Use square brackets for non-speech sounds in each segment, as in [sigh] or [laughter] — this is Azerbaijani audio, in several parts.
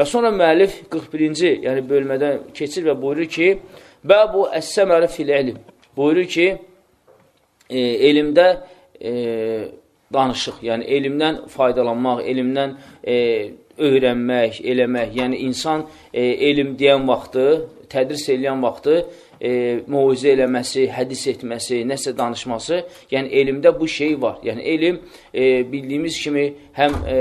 Və sonra müəllif 41-ci yəni bölmədən keçir və buyurur ki, Bəbu əs-səmərə fil elm. Buyurur ki, e, elmdə e, danışıq, yəni elmdən faydalanmaq, elmdən e, öyrənmək, eləmək, yəni insan e, elm deyən vaxtı, tədris eləyən vaxtı e, muizə eləməsi, hədis etməsi, nəsə danışması, yəni elmdə bu şey var. Yəni elm e, bildiyimiz kimi həm e,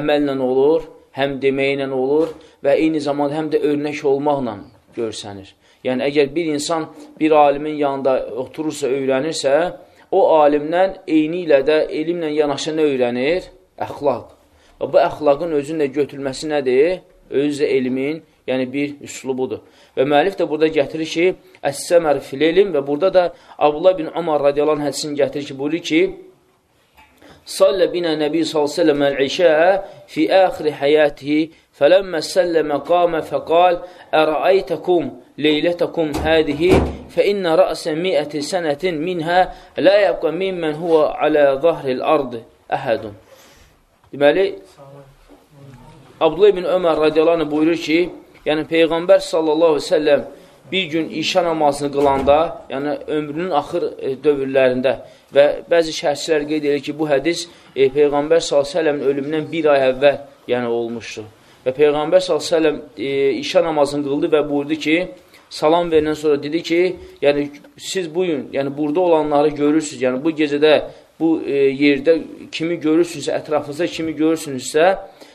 əməllə olur, həm deməklə olur və eyni zamanda həm də örnək olmaqla görsənir. Yəni, əgər bir insan bir alimin yanında oturursa, öyrənirsə, o alimdən eyni ilə də elmlə yanaşı nə öyrənir? Əxlaq. Və bu əxlaqın özünlə götürülməsi nədir? Özü elmin, yəni bir üslubudur. Və müəllif də burada gətirir ki, Əs-Səmər fil-elm və burada da Abdullah bin Umar radiyalan hədisini gətirir ki, buyurur ki, صلى بنا النبي صلى الله عليه وسلم العشاء في آخر حياته فلما سلم قام فقال أرأيتكم ليلتكم هذه؟ فإن رأس مئة سنة منها لا يبقى ممن هو على ظهر الأرض أحد. Deməli, Abdullah ibn Ömər radiyallahu buyurur ki, yəni Peyğəmbər sallallahu aleyhi ve وسلم bir gün işə namazını qılanda, yəni ömrünün axır e, dövrlərində və bəzi şəhərçilər qeyd edir ki, bu hədis e, Peyğəmbər s.ə.v-in ölümündən bir ay əvvəl yəni, olmuşdur. Və Peyğəmbər s.ə.v e, işə namazını qıldı və buyurdu ki, salam verəndən sonra dedi ki, yəni siz bu gün, yəni burada olanları görürsünüz, yəni bu gecədə, bu e, yerdə kimi görürsünüzsə, ətrafınızda kimi görürsünüzsə,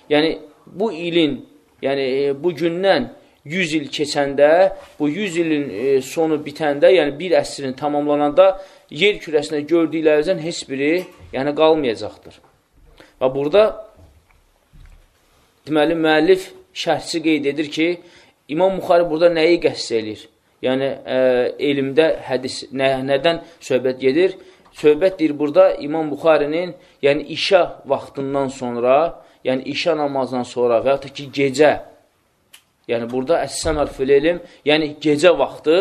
yəni bu ilin, yəni e, bu gündən 100 il keçəndə, bu 100 ilin e, sonu bitəndə, yəni bir əsrin tamamlananda yer kürəsində gördüklərinizdən heç biri yəni qalmayacaqdır. Və burada deməli müəllif şərhçi qeyd edir ki, İmam Buxari burada nəyi qəsd edir? Yəni, ə, elmdə hədis, nə, nədən söhbət gedir? Söhbət deyir burada İmam Buxarinin, yəni işə vaxtından sonra, yəni işə namazdan sonra və yaxud da ki, gecə, yəni burada əs-səmər fil-elm, yəni gecə vaxtı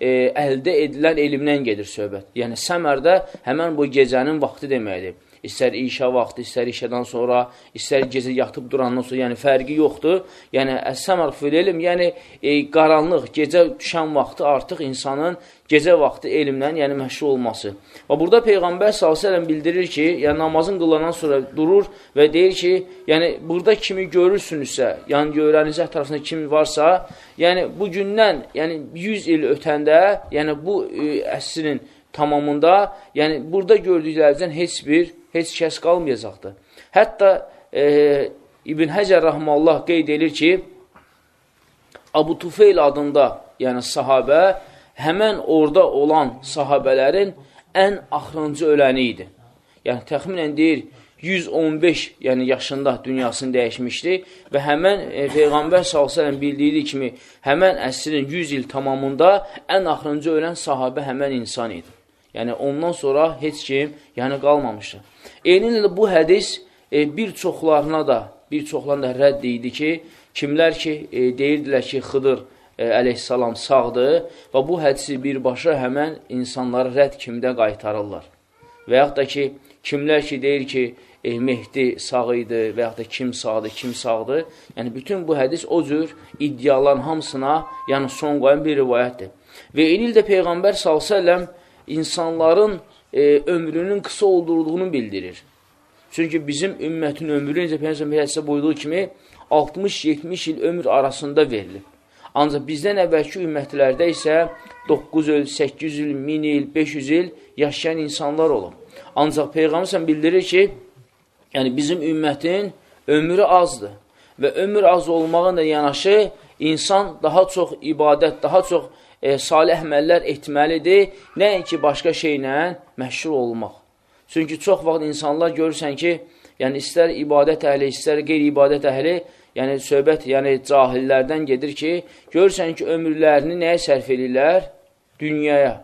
e, əldə edilən elmdən gedir söhbət. Yəni səmərdə həmən bu gecənin vaxtı deməkdir istər işə vaxtı, istər işədən sonra, istər gecə yatıb durandan sonra, yəni fərqi yoxdur. Yəni əs-səmər fil elm, yəni e, qaranlıq, gecə düşən vaxtı artıq insanın gecə vaxtı elmlə, yəni məşğul olması. Və burada Peyğəmbər s.ə.v bildirir ki, yəni namazın qılanan sonra durur və deyir ki, yəni burada kimi görürsünüzsə, yəni görəninizə ətrafında kimi varsa, yəni bu gündən, yəni 100 il ötəndə, yəni bu e, əsrin tamamında, yəni burada gördüklərinizdən heç bir heç kəs qalmayacaqdır. Hətta e, İbn Həcər Rəhmallah qeyd edir ki, Abu Tufeyl adında, yəni sahabə, həmən orada olan sahabələrin ən axırıncı öləni idi. Yəni, təxminən deyir, 115 yəni yaşında dünyasını dəyişmişdi və həmən e, Peyğəmbər s.ə.v bildiyi kimi həmən əsrin 100 il tamamında ən axırıncı ölən sahabə həmən insan idi. Yəni ondan sonra heç kim yəni qalmamışdı. Eyni ilə bu hədis e, bir çoxlarına da, bir çoxlarına da rədd idi ki, kimlər ki e, deyirdilər ki, Xıdır e, əleyhissalam sağdır və bu hədisi birbaşa həmən insanları rədd kimdə qaytarırlar. Və yaxud da ki, kimlər ki deyir ki, e, Mehdi sağ idi və yaxud da kim sağdır, kim sağdır. Yəni, bütün bu hədis o cür iddiaların hamısına yəni, son qoyan bir rivayətdir. Və eyni ildə Peyğəmbər s.ə.v insanların e, ömrünün qısa olduğunu bildirir. Çünki bizim ümmətin ömrü, necə Peyyəmsə buyduğu kimi, 60-70 il ömür arasında verilib. Ancaq bizdən əvvəlki ümmətlərdə isə 9 il, 800 il, 1000 il, 500 il yaşayan insanlar olub. Ancaq Peyğəmbər bildirir ki, yəni bizim ümmətin ömrü azdır. Və ömür az olmağın da yanaşı, insan daha çox ibadət, daha çox e, salih əməllər etməlidir, nəinki başqa şeylə məşhur olmaq. Çünki çox vaxt insanlar görürsən ki, yəni istər ibadət əhli, istər qeyri-ibadət əhli, yəni söhbət, yəni cahillərdən gedir ki, görürsən ki, ömürlərini nəyə sərf edirlər? Dünyaya.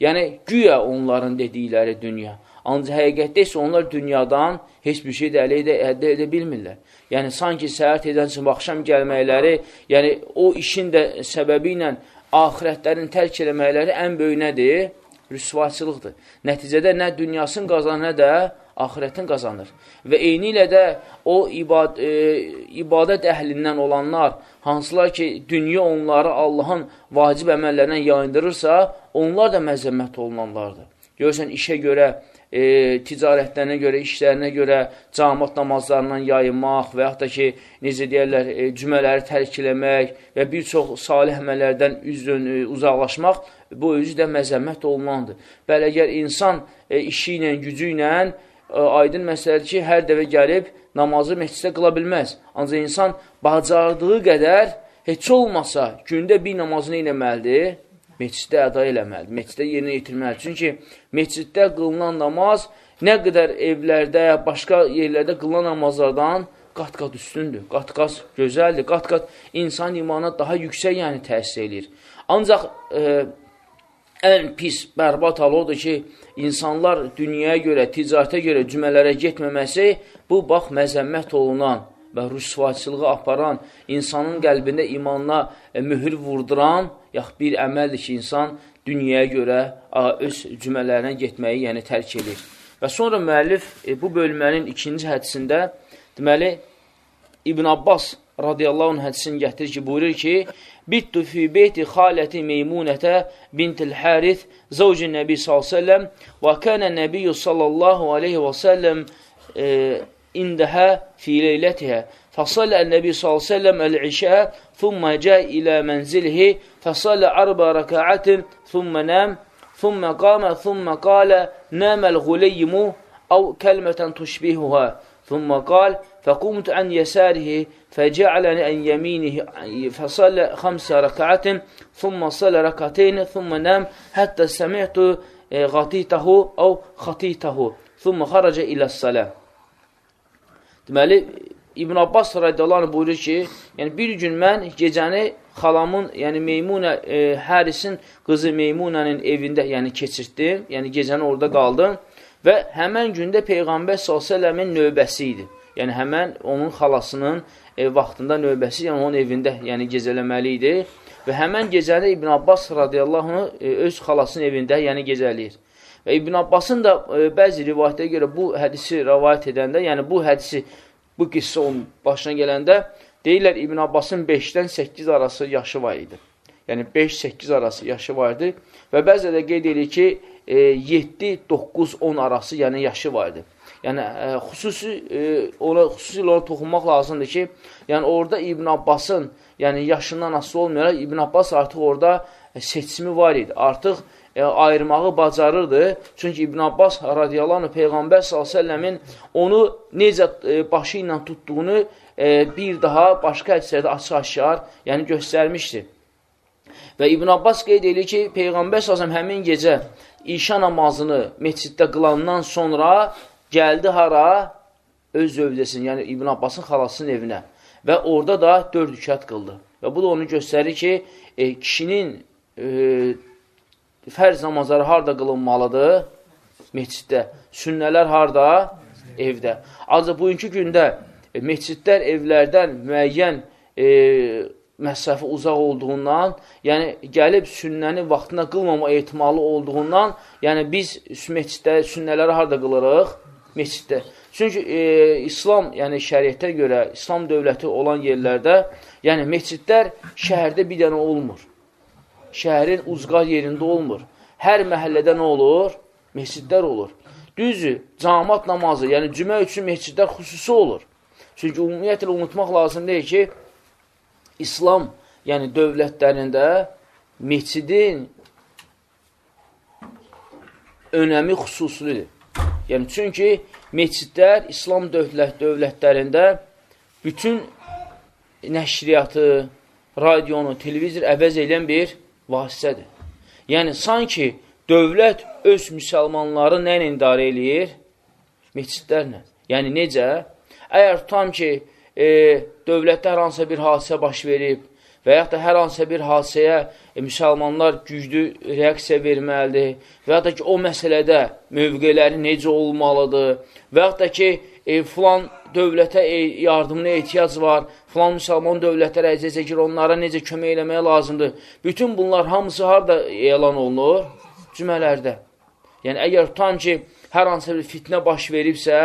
Yəni, güya onların dedikləri dünya. Ancaq həqiqətdə isə onlar dünyadan heç bir şey də əldə edə, əldə edə bilmirlər. Yəni, sanki səhər tezdən üçün axşam gəlməkləri, yəni o işin də səbəbi ilə ahirətlərin tərk eləməkləri ən böyük nədir? Rüsvaçılıqdır. Nəticədə nə dünyasını qazanır, nə də axirətin qazanır. Və eyni ilə də o ibad, e, ibadət əhlindən olanlar, hansılar ki, dünya onları Allahın vacib əməllərindən yayındırırsa, onlar da məzəmmət olunanlardır. Görürsən, işə görə, e, ticarətlərinə görə, işlərinə görə camat namazlarından yayınmaq və yaxud da ki, necə deyərlər, e, cümələri tərk eləmək və bir çox salih əməllərdən üzdün, e, uzaqlaşmaq, bu özü də məzəmmət olunandır. Bəli, əgər insan e, işi ilə, gücü ilə e, aydın məsələdir ki, hər dəvə gəlib namazı məhcisdə qıla bilməz. Ancaq insan bacardığı qədər heç olmasa gündə bir namazını eləməlidir meçiddə əda eləməlidir, meçiddə yerinə yetirməlidir. Çünki meçiddə qılınan namaz nə qədər evlərdə, başqa yerlərdə qılınan namazlardan qat-qat üstündür, qat-qat gözəldir, qat-qat insan imana daha yüksək yəni təsir eləyir. Ancaq e, ən pis, bərbat hal odur ki, insanlar dünyaya görə, ticarətə görə cümələrə getməməsi, bu, bax, məzəmmət olunan, və rüsvaçılığı aparan, insanın qəlbində imanına e, mühür vurduran, yax bir əməldir ki, insan dünyaya görə öz cümələrinə getməyi, yəni tərk edir. Və sonra müəllif e, bu bölmənin ikinci hədisində, deməli, İbn Abbas radiyallahu anh hədisini gətirir ki, buyurur ki, Bittu fi beyti xaləti meymunətə bintil hərith zavcin nəbi s.ə.v və kənə nəbiyyü sallallahu aleyhi və səlləm e, عندها في ليلتها. فصلى النبي صلى الله عليه وسلم العشاء ثم جاء إلى منزله فصلى أربع ركعات ثم نام ثم قام ثم قال نام الغليم أو كلمة تشبهها. ثم قال فقمت عن يساره فجعلني عن يمينه. فصلى خمس ركعات ثم صلى ركعتين ثم نام حتى سمعت غطيته أو خطيته ثم خرج إلى الصلاة. Deməli, İbn Abbas radiyallahu buyurur ki, yəni bir gün mən gecəni xalamın, yəni Meymunə, e, Hərisin qızı Meymunənin evində yəni keçirtdim, yəni gecəni orada qaldım və həmən gündə Peyğəmbər s.ə.v-in növbəsi idi. Yəni həmən onun xalasının e, vaxtında növbəsi, yəni onun evində yəni gecələməli idi və həmən gecəni İbn Abbas radiyallahu e, öz xalasının evində yəni gecələyir. Və İbn Abbasın da e, bəzi rivayətlərə görə bu hədisi rəvayət edəndə, yəni bu hədisi, bu qissə onun başına gələndə, deyirlər İbn Abbasın 5-dən 8 arası yaşı var idi. Yəni 5-8 arası yaşı var idi və bəzi də qeyd edir ki, e, 7-9-10 arası yəni yaşı var idi. Yəni e, xüsusi e, ona xüsusilə ona toxunmaq lazımdır ki, yəni orada İbn Abbasın, yəni yaşından asılı olmayaraq İbn Abbas artıq orada e, seçimi var idi. Artıq e, ayırmağı bacarırdı. Çünki İbn Abbas radiyallahu Peyğəmbər s.ə.v-in onu necə e, başı ilə tutduğunu e, bir daha başqa hədislərdə açıq-aşkar yəni göstərmişdir. Və İbn Abbas qeyd edir ki, Peyğəmbər s.ə.v həmin gecə işa namazını meçiddə qılandan sonra gəldi hara? Öz zövcəsinin, yəni İbn Abbasın xalasının evinə və orada da dörd rükət qıldı. Və bu da onu göstərir ki, e, kişinin e, fərz namazları harada qılınmalıdır? Meçiddə. Sünnələr harada? Evdə. Ancaq bugünkü gündə e, meçidlər evlərdən müəyyən e, məsafə uzaq olduğundan, yəni gəlib sünnəni vaxtına qılmama ehtimalı olduğundan, yəni biz meçiddə sünnələri harada qılırıq? Meçiddə. Çünki e, İslam, yəni şəriətə görə, İslam dövləti olan yerlərdə, yəni meçidlər şəhərdə bir dənə olmur şəhərin uzqar yerində olmur. Hər məhəllədə nə olur? Mesidlər olur. Düzdür, camat namazı, yəni cümə üçün meçidlər xüsusi olur. Çünki ümumiyyətlə unutmaq lazım deyil ki, İslam, yəni dövlətlərində meçidin önəmi xüsusidir. Yəni, çünki meçidlər İslam dövlət, dövlətlərində bütün nəşriyyatı, radionu, televizor əvəz edən bir vasitədir. Yəni, sanki dövlət öz müsəlmanları nə ilə idarə eləyir? Meçidlərlə. Yəni, necə? Əgər tutam ki, e, dövlətdə hər hansısa bir hadisə baş verib və yaxud da hər hansısa bir hadisəyə e, müsəlmanlar güclü reaksiya verməlidir və yaxud da ki, o məsələdə mövqeləri necə olmalıdır və yaxud da ki, e, filan dövlətə e, yardımına ehtiyac var, filan müsəlman dövlətlər əziz çəkir, onlara necə kömək eləməyə lazımdır. Bütün bunlar hamısı harada elan olunur? Cümələrdə. Yəni, əgər tutan ki, hər hansısa bir fitnə baş veribsə,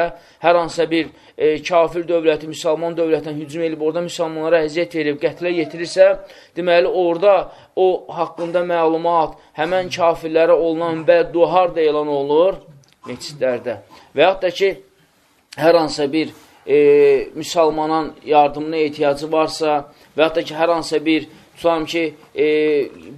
hər hansısa bir e, kafir dövləti, müsəlman dövlətinə hücum edib, orada müsəlmanlara əziyyət verib, qətlə yetirirsə, deməli, orada o haqqında məlumat, həmən kafirlərə olunan bəddua harada elan olunur? Meçidlərdə. Və yaxud da ki, hər hansısa bir e, müsəlmanın yardımına ehtiyacı varsa və da ki, hər hansısa bir, tutam ki, e,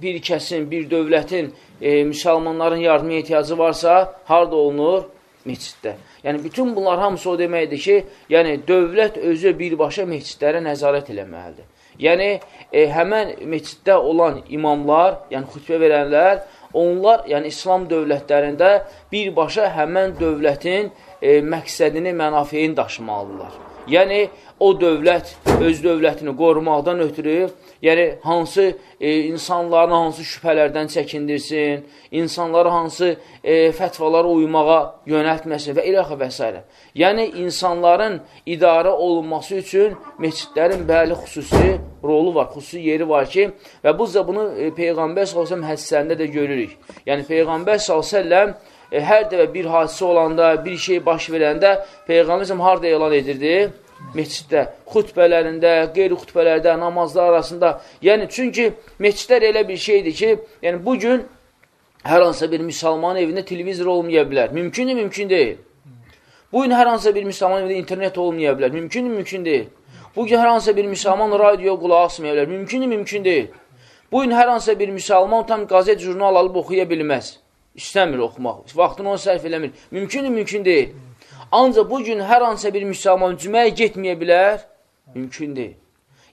bir kəsin, bir dövlətin e, müsəlmanların yardıma ehtiyacı varsa, harada olunur? Meçiddə. Yəni, bütün bunlar hamısı o deməkdir ki, yəni, dövlət özü birbaşa meçidlərə nəzarət eləməlidir. Yəni, e, həmən meçiddə olan imamlar, yəni xütbə verənlər, onlar, yəni İslam dövlətlərində birbaşa həmən dövlətin e, məqsədini, mənafeyini daşımalıdırlar. Yəni, o dövlət öz dövlətini qorumaqdan ötürü, yəni hansı e, insanların hansı şübhələrdən çəkindirsin, insanları hansı e, fətvalara uymağa yönəltməsin və ilaxı və s. Yəni, insanların idarə olunması üçün meçidlərin bəli xüsusi rolu var, xüsusi yeri var ki, və bu da bunu e, Peyğəmbər s.ə.v həssəndə də görürük. Yəni, Peyğəmbər s.ə.v e, hər dəvə bir hadisə olanda, bir şey baş verəndə Peyğəmbər s.ə.v harada elan edirdi? Meçiddə, xütbələrində, qeyri-xütbələrdə, namazlar arasında. Yəni, çünki meçidlər elə bir şeydir ki, yəni bugün hər hansısa bir müsəlmanın evində televizor olmaya bilər. Mümkündür, mümkün deyil. Bugün hər hansısa bir müsəlmanın evində internet olmaya bilər. Mümkündür, mümkün deyil. Bugün hər hansısa bir müsəlman radio qulaq asmaya bilər. Mümkündür, mümkün deyil. Bugün hər hansısa bir müsəlman tam qazet, jurnal alıb oxuya bilməz. İstəmir oxumaq. Vaxtını onu sərf eləmir. Mümkündür, mümkün deyil. Ancaq bu gün hər hansısa bir müsəlman cüməyə getməyə bilər? Mümkün deyil.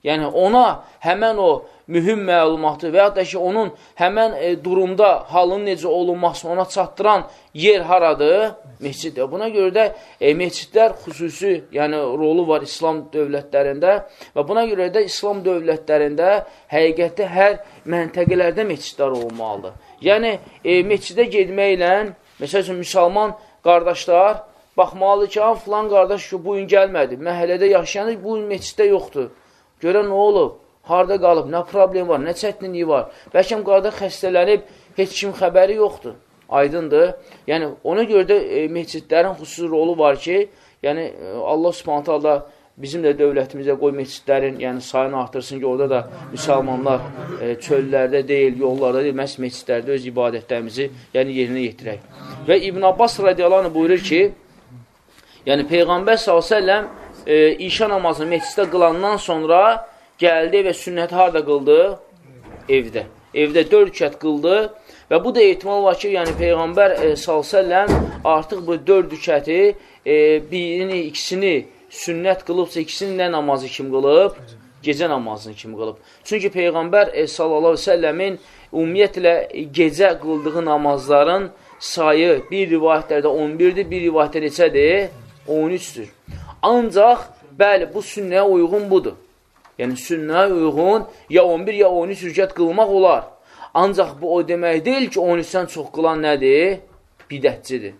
Yəni, ona həmən o mühüm məlumatı və yaxud da ki, onun həmən e, durumda halın necə olunmasını ona çatdıran yer haradır? Mesciddir. Buna görə də e, mescidlər xüsusi yəni, rolu var İslam dövlətlərində və buna görə də İslam dövlətlərində həqiqətdə hər məntəqələrdə mescidlər olmalıdır. Yəni, e, mescidə gedməklə, məsəl üçün, müsəlman qardaşlar Baxmalıdır ki, ha, filan qardaş ki, bu gün gəlmədi. Məhəllədə yaşayanı bu gün meçiddə yoxdur. Görə nə olub? Harada qalıb? Nə problem var? Nə çətinliyi var? Bəlkə qardaş xəstələnib, heç kim xəbəri yoxdur. Aydındır. Yəni, ona görə də e, meçidlərin xüsusi rolu var ki, yəni e, Allah subhanətə Allah bizim də dövlətimizə qoy meçidlərin yəni, sayını artırsın ki, orada da müsəlmanlar e, çöllərdə deyil, yollarda deyil, məhz meçidlərdə öz ibadətlərimizi yəni, yerinə yetirək. Və İbn Abbas radiyalarını buyurur ki, Yəni Peyğəmbər s.ə.v e, işə namazını meçisdə qılandan sonra gəldi və sünnəti harada qıldı? Evdə. Evdə dörd kət qıldı və bu da ehtimal var ki, yəni Peyğəmbər e, s.ə.v artıq bu dörd rükəti e, birini, ikisini sünnət qılıbsa, ikisini nə namazı kim qılıb? Gecə namazını kim qılıb? Çünki Peyğəmbər e, s.ə.v-in ümumiyyətlə gecə qıldığı namazların sayı bir rivayətlərdə 11-dir, bir rivayətdə neçədir? 13-dür. Ancaq, bəli, bu sünnəyə uyğun budur. Yəni, sünnəyə uyğun ya 11, ya 13 rükət qılmaq olar. Ancaq bu o demək deyil ki, 13-dən çox qılan nədir? Bidətçidir.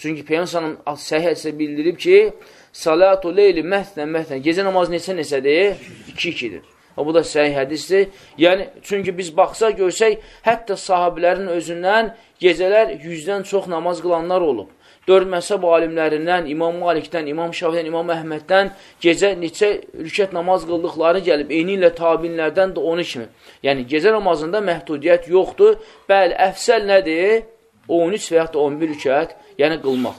Çünki Peyyəmsanın səhih hədisə bildirib ki, salatu leyli məhtən məhtən, gecə namazı neçə neçədir? 2-2-dir. Bu da səhih hədisdir. Yəni, çünki biz baxsaq, görsək, hətta sahabilərin özündən gecələr yüzdən çox namaz qılanlar olub dörd məzhəb alimlərindən, İmam Malikdən, İmam Şafidən, İmam Əhməddən gecə neçə rükət namaz qıldıqları gəlib, eyni ilə tabinlərdən də onu kimi. Yəni, gecə namazında məhdudiyyət yoxdur. Bəli, əfsəl nədir? 13 və yaxud da 11 rükət, yəni qılmaq.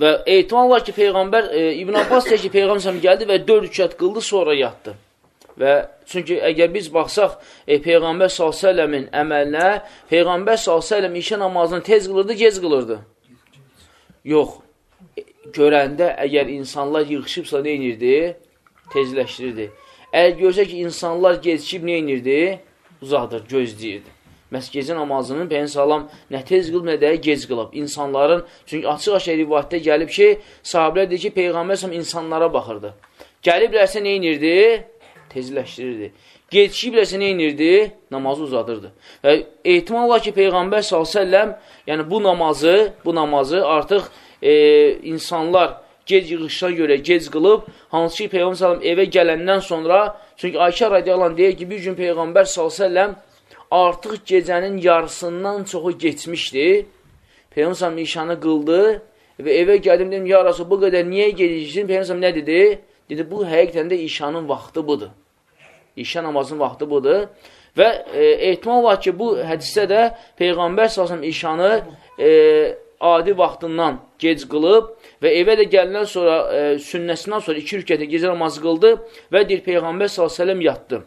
Və ehtimal var ki, Peyğəmbər, e, İbn Abbas deyir ki, Peyğəmbər gəldi və 4 rükət qıldı, sonra yatdı. Və çünki əgər biz baxsaq e, Peyğəmbər s.ə.v-in əməlinə, Peyğəmbər s.ə.v işə namazını tez qılırdı, gec qılırdı. Yox, görəndə əgər insanlar yığışıbsa nə inirdi? Tezləşdirirdi. Əgər görsə ki, insanlar gecikib nə inirdi? Uzadır, gözləyirdi. Məhz gecə namazının Peyyən salam nə tez qılıb, nə də gec qılıb. İnsanların, çünki açıq-açıq rivayətdə gəlib ki, sahabilər deyir ki, Peyğəmbər insanlara baxırdı. Gəliblərsə nə inirdi? Tezləşdirirdi. Gecikiblərsə nə inirdi? Namazı uzadırdı. Və ehtimal var ki, Peyğəmbər s.ə.v Yəni bu namazı, bu namazı artıq e, insanlar gec yığışına görə gec qılıb, hansı ki, Peyğəmbər sallam evə gələndən sonra, çünki Ayşə radiyalan deyir ki, bir gün Peyğəmbər sallam artıq gecənin yarısından çoxu geçmişdi Peyğəmbər işanı qıldı və evə gəldim, dedim, ya Rasul, bu qədər niyə geciksin? Peyğəmbər nə dedi? Dedi, bu həqiqətən də işanın vaxtı budur. İşə namazın vaxtı budur. Və e, ehtimal var ki, bu hədisdə də Peyğəmbər s.ə.v işanı e, adi vaxtından gec qılıb və evə də gəlindən sonra, e, sünnəsindən sonra iki rükətə gecə namazı qıldı və deyir, Peyğəmbər s.ə.v yatdı.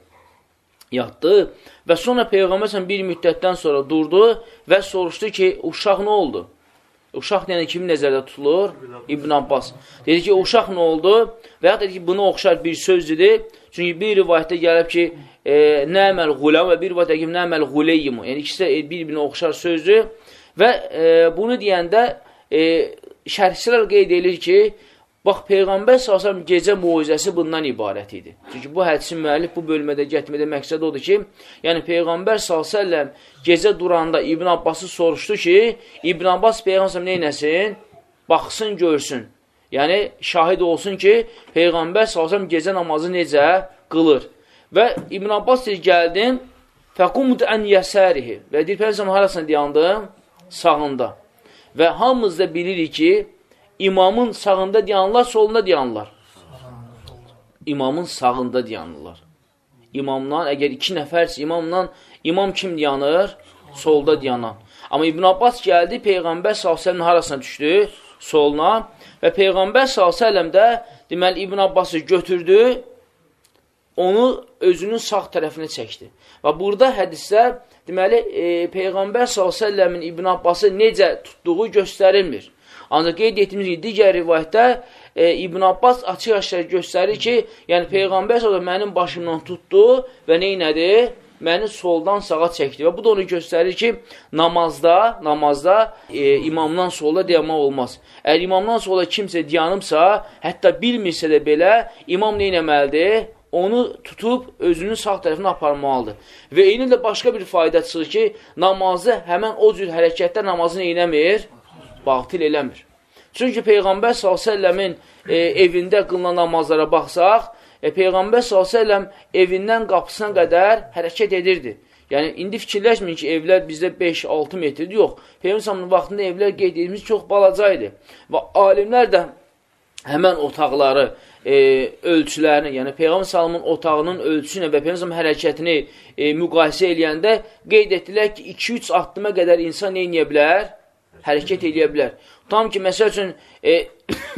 Yatdı və sonra Peyğəmbər s.ə.v bir müddətdən sonra durdu və soruşdu ki, uşaq nə oldu? Uşaq yəni kimi nəzərdə tutulur? İbn Abbas. Dedi ki, uşaq nə oldu? Və ya dedi ki, buna oxşar bir söz dedi. Çünki bir rivayətdə gəlib ki, e, nəməl qulam və bir rivayətdə ki, nəməl quleyyimu. Yəni, ikisi də bir-birinə oxşar sözdür. Və e, bunu deyəndə e, şərhçilər qeyd edir ki, Bax, Peyğəmbər s.ə.v gecə muizəsi bundan ibarət idi. Çünki bu hədisin müəllif bu bölmədə getmədə məqsəd odur ki, yəni Peyğəmbər s.ə.v gecə duranda İbn Abbası soruşdu ki, İbn Abbas Peyğəmbər neynəsin? Baxsın, görsün. Yəni, şahid olsun ki, Peyğəmbər s.ə.v gecə namazı necə qılır. Və İbn Abbas deyir, gəldim, fəqumd ən yəsərihi və deyir, Peyğəmbər harasını dayandım? Sağında. Və hamımız da bilirik ki, imamın sağında dayanırlar, solunda dayanırlar. İmamın sağında dayanırlar. İmamdan, əgər iki nəfərsə imamla, imam kim dayanır? Solda dayanan. Amma İbn Abbas gəldi, Peyğəmbər s.ə.v harasına düşdü? Soluna. Və Peyğəmbər s.ə.v də, deməli, İbn Abbası götürdü, onu özünün sağ tərəfinə çəkdi. Və burada hədisdə, deməli, e, Peyğəmbər s.ə.v-in İbn Abbası necə tutduğu göstərilmir. Ancaq qeyd etdiyimiz kimi, digər rivayətdə e, İbn Abbas açıq-aşkar göstərir ki, yəni Peyğəmbər s.ə.v mənim başımdan tutdu və neynədi? Məni soldan sağa çəkdi və bu da onu göstərir ki, namazda, namazda e, imamdan solda dayanmaq olmaz. Əgər imamdan solda kimsə dayanıbsa, hətta bilmirsə də belə, imam neynəməlidir? Onu tutub özünün sağ tərəfinə aparmalıdır. Və eyni də başqa bir fayda çıxır ki, namazı həmən o cür hərəkətdə namazını eynəmir, batil eləmir. Çünki Peyğəmbər s.ə.v-in e, evində qılınan namazlara baxsaq, e, Peyğəmbər s.ə.v evindən qapısına qədər hərəkət edirdi. Yəni, indi fikirləşməyin ki, evlər bizdə 5-6 metrdir, yox. Peyğəmbər vaxtında evlər qeyd edilmiş çox balaca idi. Və alimlər də həmən otaqları, e, ölçülərini, yəni Peyğəmbər salımın otağının ölçüsünə və Peyğəmbər hərəkətini e, müqayisə eləyəndə qeyd etdilər ki, 2-3 addıma qədər insan neyniyə bilər? Hərəkət edə bilər. Tam ki, məsəl üçün, e,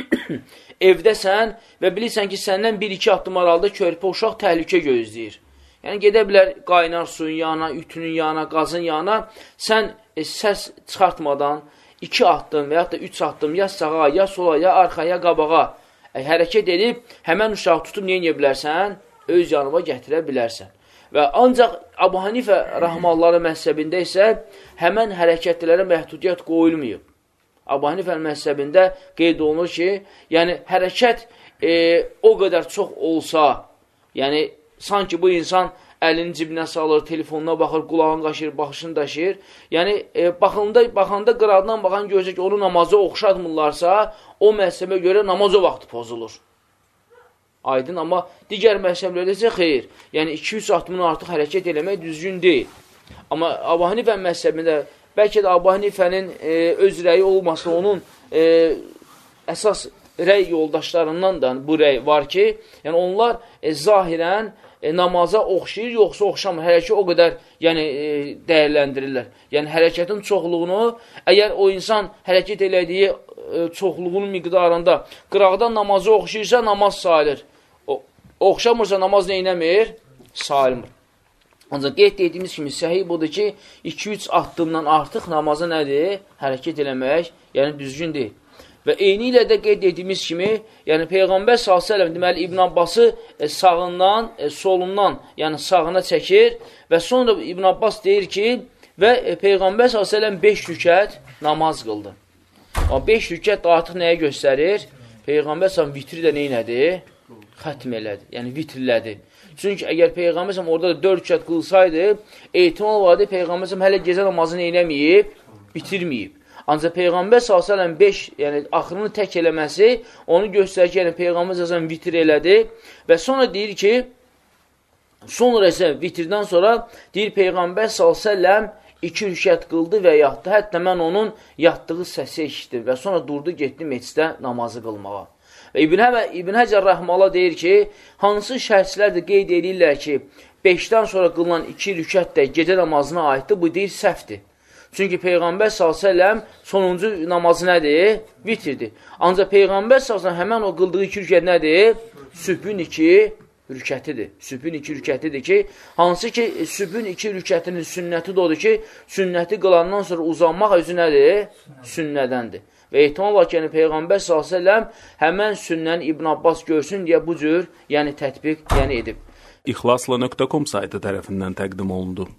[coughs] evdəsən və bilirsən ki, səndən bir-iki addım aralıda körpə uşaq təhlükə gözləyir. Yəni, gedə bilər qaynar suyun yanına, ütünün yanına, qazın yanına, sən e, səs çıxartmadan iki addım və yaxud da üç addım ya sağa, ya sola, ya arxaya, ya qabağa e, hərəkət edib, həmən uşağı tutub neyə bilərsən? Öz yanıma gətirə bilərsən. Və ancaq Abu Hanifə rəhmalları məhzəbində isə həmən hərəkətlərə məhdudiyyət qoyulmayıb. Abu Hanifə məhzəbində qeyd olunur ki, yəni hərəkət e, o qədər çox olsa, yəni sanki bu insan əlini cibinə salır, telefonuna baxır, qulağını qaşır, baxışını daşıyır. Yəni, e, baxında, baxanda qıradından baxan görsə ki, onu namazı oxşatmırlarsa, o məhzəbə görə namaz o vaxt pozulur. Aydın, amma digər məhzəblərdə isə xeyr. Yəni, 2-3 addımın artıq hərəkət eləmək düzgün deyil. Amma Abu Hanifə məhzəbində bəlkə də Abu Hanifənin e, öz rəyi olmasa, onun e, əsas rəy yoldaşlarından da bu rəy var ki, yəni onlar e, zahirən e, namaza oxşayır, yoxsa oxşamır. Hələ ki, o qədər yəni, e, dəyərləndirirlər. Yəni, hərəkətin çoxluğunu, əgər o insan hərəkət elədiyi e, çoxluğunun miqdarında qıraqdan namazı oxşayırsa, namaz sayılır oxşamırsa namaz neynəmir? Sayılmır. Ancaq qeyd etdiyimiz kimi səhih budur ki, 2-3 addımdan artıq namaza nədir? Hərəkət eləmək, yəni düzgün deyil. Və eyni ilə də qeyd etdiyimiz kimi, yəni Peyğəmbər s.ə.v deməli İbn Abbası e, sağından, e, solundan, yəni sağına çəkir və sonra İbn Abbas deyir ki, və e, Peyğəmbər s.ə.v 5 rükət namaz qıldı. Amma 5 rükət artıq nəyə göstərir? Peyğəmbər s.ə.v vitri də neynədir? Xətm elədi, yəni vitrlədi. Çünki əgər Peyğəmbər orada da 4 rükət qılsaydı, ehtimal vardı Peyğəmbər hələ gecə namazını eləməyib, bitirməyib. Ancaq Peyğəmbər s.ə.v 5, yəni axırını tək eləməsi onu göstərir ki, yəni Peyğəmbər s.ə.v vitr elədi və sonra deyir ki, sonra isə vitrdən sonra deyir Peyğəmbər s.ə.v iki rükət qıldı və yatdı. Hətta mən onun yatdığı səsi eşitdim və sonra durdu, getdi meçdə namazı qılmağa. Və İbn, Həbə, İbn Həcər Rəhmala deyir ki, hansı şərhçilər də qeyd edirlər ki, 5-dən sonra qılınan iki rükət də gecə namazına aiddir, bu deyir səhvdir. Çünki Peyğəmbər s.ə.v sonuncu namazı nədir? Vitirdir. Ancaq Peyğəmbər s.ə.v həmən o qıldığı iki rükət nədir? Sübhün iki rükətidir. Sübhün iki rükətidir ki, hansı ki, sübhün iki rükətinin sünnəti də odur ki, sünnəti qılandan sonra uzanmaq özü nədir? Sünnədəndir. Və ehtimal var ki, yəni Peyğəmbər s.ə.v həmən sünnəni İbn Abbas görsün deyə bu cür, yəni tətbiq yəni edib. İxlasla.com saytı tərəfindən təqdim olundu.